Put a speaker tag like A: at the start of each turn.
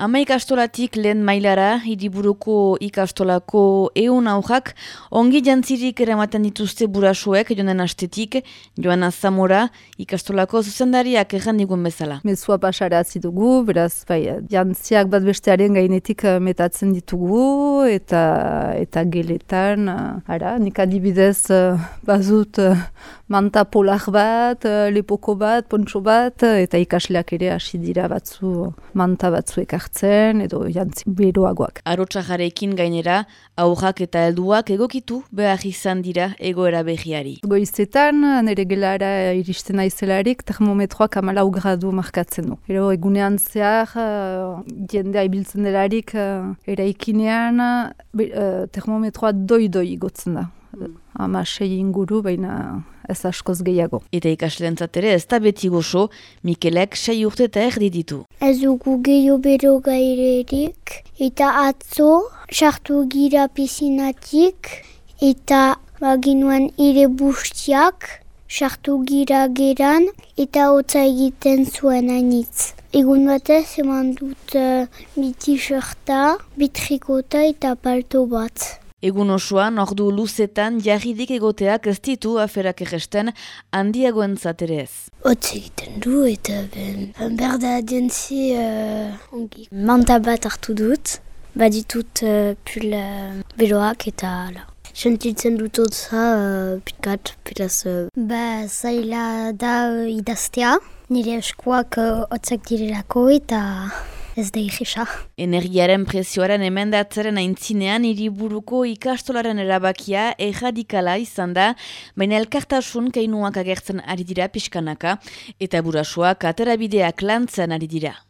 A: Ama ikastolatik lehen mailara, hiriburuko ikastolako eun aujak, ongi jantzirik eramaten dituzte burasuek jonen astetik, joan Zamora ikastolako zuzendariak erran digun bezala.
B: Mezua pasara dugu, beraz, bai, jantziak bat bestearen gainetik eh, metatzen ditugu, eta eta geletan, eh, ara, nik adibidez, uh, bazut manta polar bat, lepoko bat, pontxo bat, eta ikasleak ere hasi dira batzu manta batzuek hartzen edo jantzi beroagoak.
A: Arotsa jarekin gainera, aurrak eta helduak egokitu behar izan dira egoera behiari.
B: Goizetan, nire gelara iristen naizelarik, termometroak amala gradu markatzen du. Ero egunean zehar, uh, jendea ibiltzen delarik, uh, eraikinean, uh, termometroa doi-doi gotzen da. Mm. Ama sei inguru, baina ez askoz gehiago.
A: Eta ikaslentzat ere ez da beti gozo, Mikelek sei urte eta erdi ditu.
C: Ez dugu gehiago bero gairerik, eta atzo, sartu gira pisinatik, eta baginuan ire bustiak, sartu gira geran, eta hotza egiten zuen hainitz. Egun batez eman dut uh, biti shirta, bitrikota eta palto bat.
A: Egun osoan, ordu luzetan, jarridik egoteak ez ditu aferak egesten handiagoen zaterez.
C: Otz egiten du eta ben, berda adientzi uh, ongi. Manta bat hartu dut, baditut uh, pul uh, beroak eta ala. Sentitzen dut otza, uh, pitkat, pitaz... Uh, ba, zaila da idaztea, nire eskuak uh, otzak direlako eta ez da ikisa.
A: Energiaren presioaren emendatzaren aintzinean hiriburuko ikastolaren erabakia erradikala izan da, baina elkartasun kainuak agertzen ari dira pixkanaka, eta burasuak aterabideak lantzen ari dira.